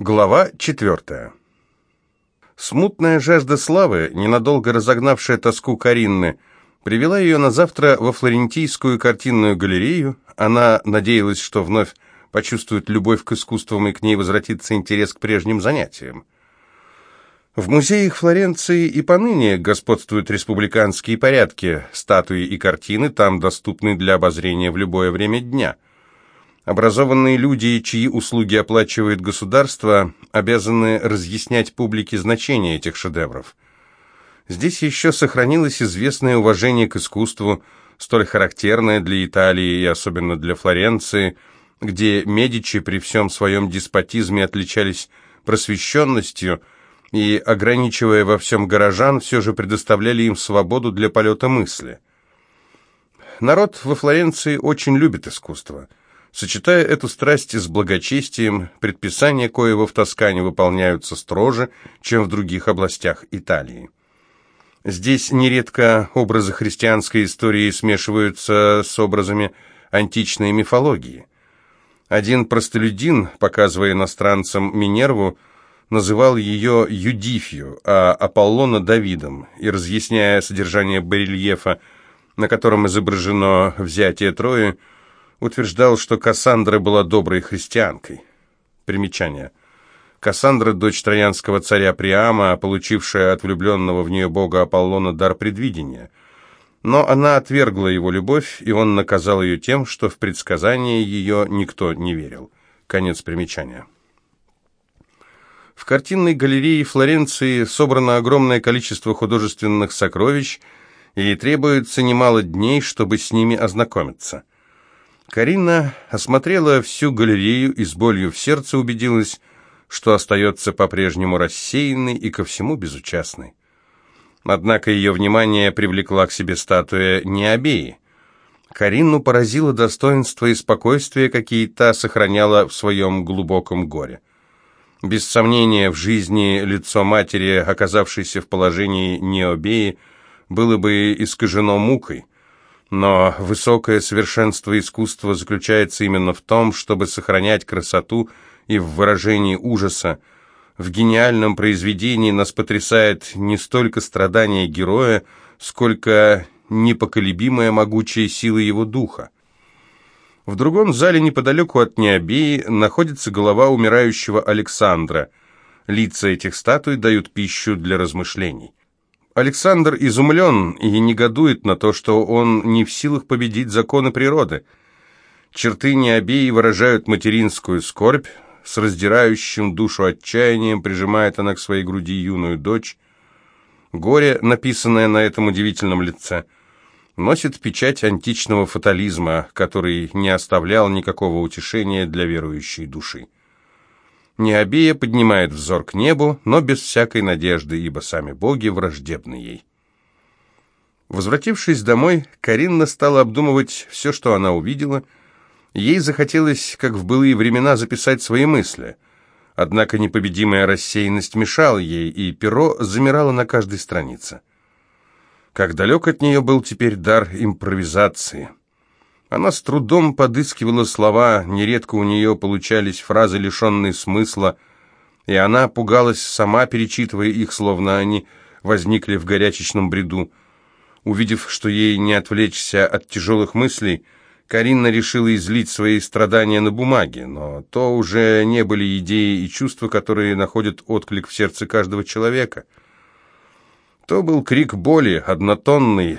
Глава четвертая. Смутная жажда славы, ненадолго разогнавшая тоску Каринны, привела ее на завтра во Флорентийскую картинную галерею. Она надеялась, что вновь почувствует любовь к искусствам и к ней возвратится интерес к прежним занятиям. В музеях Флоренции и поныне господствуют республиканские порядки, статуи и картины там доступны для обозрения в любое время дня – Образованные люди, чьи услуги оплачивает государство, обязаны разъяснять публике значение этих шедевров. Здесь еще сохранилось известное уважение к искусству, столь характерное для Италии и особенно для Флоренции, где Медичи при всем своем деспотизме отличались просвещенностью и, ограничивая во всем горожан, все же предоставляли им свободу для полета мысли. Народ во Флоренции очень любит искусство – Сочетая эту страсть с благочестием, предписания коего в Тоскане выполняются строже, чем в других областях Италии. Здесь нередко образы христианской истории смешиваются с образами античной мифологии. Один простолюдин, показывая иностранцам Минерву, называл ее Юдифью, а Аполлона Давидом, и, разъясняя содержание барельефа, на котором изображено взятие Трои, утверждал, что Кассандра была доброй христианкой. Примечание. Кассандра, дочь троянского царя Приама, получившая от влюбленного в нее бога Аполлона дар предвидения. Но она отвергла его любовь, и он наказал ее тем, что в предсказание ее никто не верил. Конец примечания. В картинной галерее Флоренции собрано огромное количество художественных сокровищ, и требуется немало дней, чтобы с ними ознакомиться. Карина осмотрела всю галерею и с болью в сердце убедилась, что остается по-прежнему рассеянной и ко всему безучастной. Однако ее внимание привлекла к себе статуя Необеи. Карину поразило достоинство и спокойствие, какие та сохраняла в своем глубоком горе. Без сомнения, в жизни лицо матери, оказавшейся в положении Необеи, было бы искажено мукой – но высокое совершенство искусства заключается именно в том, чтобы сохранять красоту и в выражении ужаса. В гениальном произведении нас потрясает не столько страдания героя, сколько непоколебимая могучая сила его духа. В другом зале неподалеку от Необеи находится голова умирающего Александра. Лица этих статуй дают пищу для размышлений. Александр изумлен и негодует на то, что он не в силах победить законы природы. Черты Необеи выражают материнскую скорбь, с раздирающим душу отчаянием прижимает она к своей груди юную дочь. Горе, написанное на этом удивительном лице, носит печать античного фатализма, который не оставлял никакого утешения для верующей души. Необея поднимает взор к небу, но без всякой надежды, ибо сами боги враждебны ей. Возвратившись домой, Каринна стала обдумывать все, что она увидела. Ей захотелось, как в былые времена, записать свои мысли. Однако непобедимая рассеянность мешала ей, и перо замирало на каждой странице. Как далек от нее был теперь дар импровизации. Она с трудом подыскивала слова, нередко у нее получались фразы, лишенные смысла, и она пугалась сама, перечитывая их, словно они возникли в горячечном бреду. Увидев, что ей не отвлечься от тяжелых мыслей, Каринна решила излить свои страдания на бумаге, но то уже не были идеи и чувства, которые находят отклик в сердце каждого человека. То был крик боли, однотонный,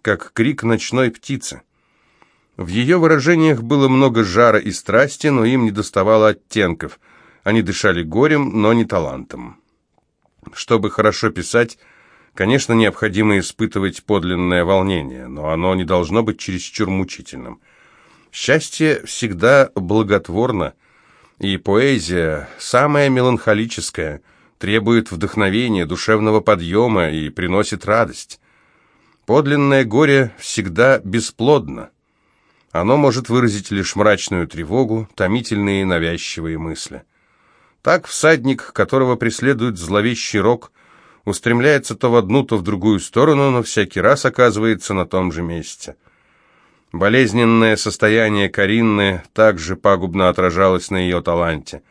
как крик ночной птицы. В ее выражениях было много жара и страсти, но им не доставало оттенков. Они дышали горем, но не талантом. Чтобы хорошо писать, конечно, необходимо испытывать подлинное волнение, но оно не должно быть чересчур мучительным. Счастье всегда благотворно, и поэзия, самая меланхолическая, требует вдохновения, душевного подъема и приносит радость. Подлинное горе всегда бесплодно. Оно может выразить лишь мрачную тревогу, томительные навязчивые мысли. Так всадник, которого преследует зловещий рок, устремляется то в одну, то в другую сторону, но всякий раз оказывается на том же месте. Болезненное состояние Каринны также пагубно отражалось на ее таланте.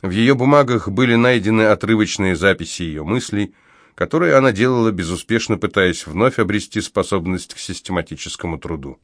В ее бумагах были найдены отрывочные записи ее мыслей, которые она делала безуспешно, пытаясь вновь обрести способность к систематическому труду.